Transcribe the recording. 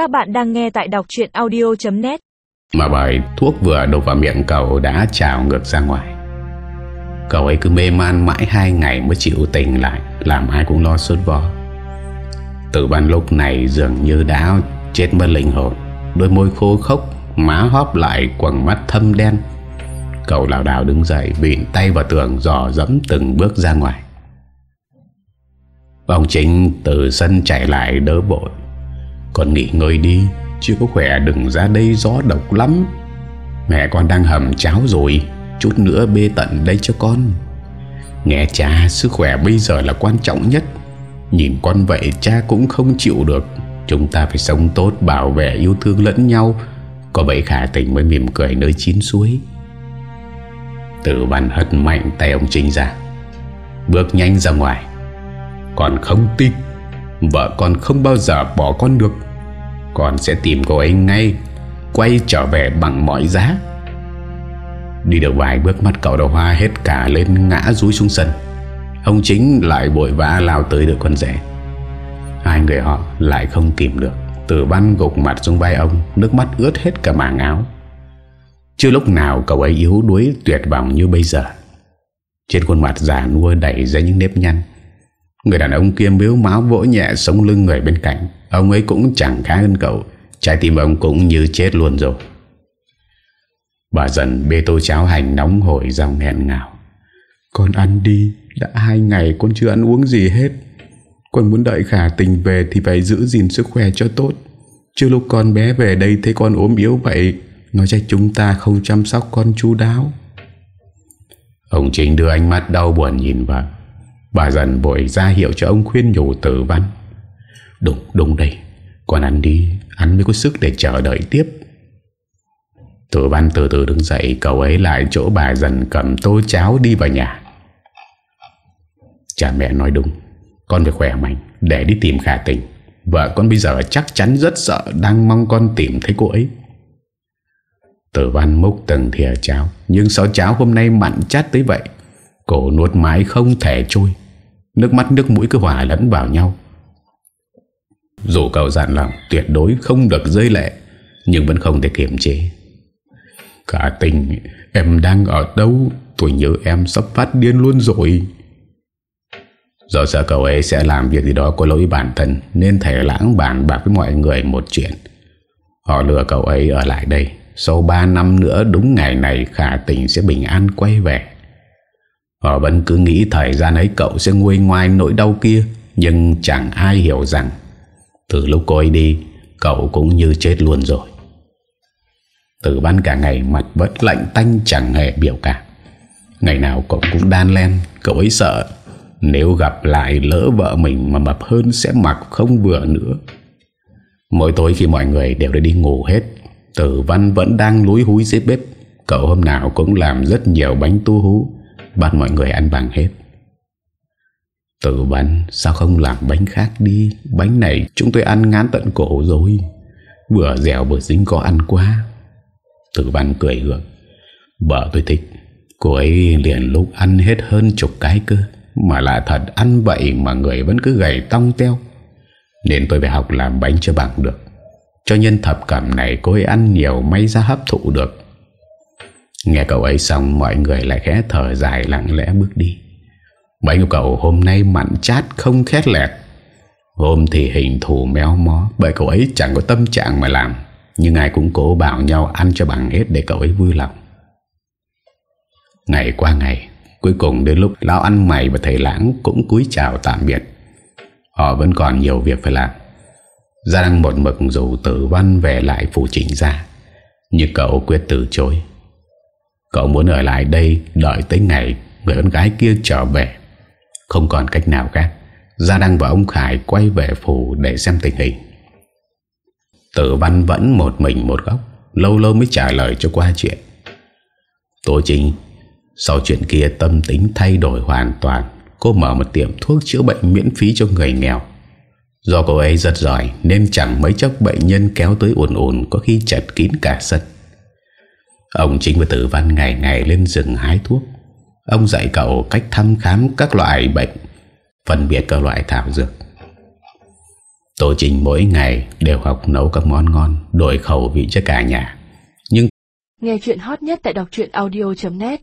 Các bạn đang nghe tại đọc chuyện audio.net Mà bài thuốc vừa đổ vào miệng cậu đã trào ngược ra ngoài. Cậu ấy cứ mê man mãi hai ngày mới chịu tỉnh lại, Làm ai cũng lo sốt vó. Tử ban lúc này dường như đã chết mất linh hồn, Đôi môi khô khốc, Má hóp lại, quầng mắt thâm đen. Cậu lào đảo đứng dậy, Vịn tay vào tường, dò dẫm từng bước ra ngoài. Ông chính từ sân chạy lại đỡ bội. Con nghỉ ngơi đi Chưa có khỏe đừng ra đây gió độc lắm. Mẹ con đang hầm cháo rồi, Chút nữa bê tận đây cho con. Nghe cha, sức khỏe bây giờ là quan trọng nhất. Nhìn con vậy, cha cũng không chịu được. Chúng ta phải sống tốt, Bảo vệ, yêu thương lẫn nhau. Có vậy khả tình mới mỉm cười nơi chín suối. Tử văn hất mạnh tay ông Trinh ra. Bước nhanh ra ngoài. Còn không tin. Vợ con không bao giờ bỏ con được. Con sẽ tìm cô ấy ngay, Quay trở về bằng mọi giá. Đi được vài bước mắt cậu đầu hoa hết cả lên ngã rúi xuống sân. Ông chính lại vội vã lao tới được con rẻ Hai người họ lại không kìm được Tử văn gục mặt xuống vai ông, Nước mắt ướt hết cả mảng áo. Chưa lúc nào cậu ấy yếu đuối tuyệt vọng như bây giờ. Trên khuôn mặt già nua đẩy ra những nếp nhăn Người đàn ông kia biếu máu vỗ nhẹ sống lưng người bên cạnh. Ông ấy cũng chẳng khá hơn cậu. Trái tim ông cũng như chết luôn rồi. Bà dần bê tô cháo hành nóng hổi dòng nghẹn ngào. Con ăn đi Đã hai ngày con chưa ăn uống gì hết. Con muốn đợi khả tình về Thì phải giữ gìn sức khỏe cho tốt. Chứ lúc con bé về đây Thấy con ốm yếu vậy Nói trách chúng ta không chăm sóc con chu đáo. Ông Chính đưa ánh mắt đau buồn nhìn vào Bà dần vội ra hiệu cho ông khuyên nhủ tử văn. Đúng, đúng đây Con ăn đi Ăn mới có sức để chờ đợi tiếp. Tử văn từ từ đứng dậy Cậu ấy lại chỗ bà dần cầm tô cháo đi vào nhà. Cha mẹ nói đúng Con phải khỏe mạnh Để đi tìm khả tình. Vợ con bây giờ chắc chắn rất sợ Đang mong con tìm thấy cô ấy. Tử văn múc từng thìa cháo Nhưng sao cháo hôm nay mặn chát tới vậy? Cổ nuốt mái không thể trôi Nước mắt nước mũi cứ hòa lẫn vào nhau. Dù cậu dặn lòng, Tuyệt đối không được rơi lệ, Nhưng vẫn không thể kiềm chế. Cả tình, Em đang ở đâu? Tôi nhớ em sắp phát điên luôn rồi. Do sợ cậu ấy sẽ làm việc gì đó có lỗi bản thân, Nên thể lãng bàn bạc với mọi người một chuyện. Họ lừa cậu ấy ở lại đây. Sau 3 năm nữa, đúng ngày này, Khả tình sẽ bình an quay về. Họ vẫn cứ nghĩ thời gian ấy cậu sẽ nguôi ngoài nỗi đau kia, Nhưng chẳng ai hiểu rằng Từ lúc cô ấy đi, Cậu cũng như chết luôn rồi. Tử văn cả ngày mặt vẫn lạnh tanh chẳng hề biểu cảm. Ngày nào cậu cũng đan len, Cậu ấy sợ Nếu gặp lại lỡ vợ mình mà mập hơn Sẽ mặc không vừa nữa. Mỗi tối khi mọi người đều đã đi ngủ hết, Tử văn vẫn đang lúi húi dưới bếp. Cậu hôm nào cũng làm rất nhiều bánh tu hú Bắt mọi người ăn bằng hết. Tử văn, Sao không làm bánh khác đi? Bánh này chúng tôi ăn ngán tận cổ rồi. Vừa dẻo vừa dính có ăn quá. Tử văn cười gượng. Vợ tôi thích. Cô ấy liền lúc ăn hết hơn chục cái cơ. Mà là thật ăn vậy Mà người vẫn cứ gầy tong teo. Nên tôi phải học làm bánh cho bằng được. Cho nhân thập cẩm này Cô ấy ăn nhiều, may ra hấp thụ được. Nghe cậu ấy xong, Mọi người lại khẽ thở dài lặng lẽ bước đi. Bánh của cậu hôm nay mặn chát không khét lẹt. Hôm thì hình thù méo mó, Bởi cậu ấy chẳng có tâm trạng mà làm. Nhưng ai cũng cố bảo nhau ăn cho bằng hết Để cậu ấy vui lòng. Ngày qua ngày, Cuối cùng đến lúc Lão ăn mày và thầy lãng Cũng cúi chào tạm biệt. Họ vẫn còn nhiều việc phải làm. Gia một mực dù tử văn về lại phủ chỉnh ra Nhưng cậu quyết từ chối. Cậu muốn ở lại đây Đợi tới ngày Người con gái kia trở về. Không còn cách nào khác. Gia Đăng và ông Khải quay về phủ Để xem tình hình. Tử văn vẫn một mình một góc, Lâu lâu mới trả lời cho qua chuyện. Tô Trinh Sau chuyện kia tâm tính thay đổi hoàn toàn. Cô mở một tiệm thuốc chữa bệnh miễn phí cho người nghèo. Do cô ấy rất giỏi Nên chẳng mấy chốc bệnh nhân kéo tới ồn ồn Có khi chật kín cả sân. Ông chính và tử văn ngày ngày lên rừng hái thuốc. Ông dạy cậu cách thăm khám các loại bệnh, Phân biệt các loại thảo dược. Tổ Trình mỗi ngày đều học nấu các món ngon, Đổi khẩu vị cho cả nhà. Nghe chuyện hot nhất tại đọc audio.net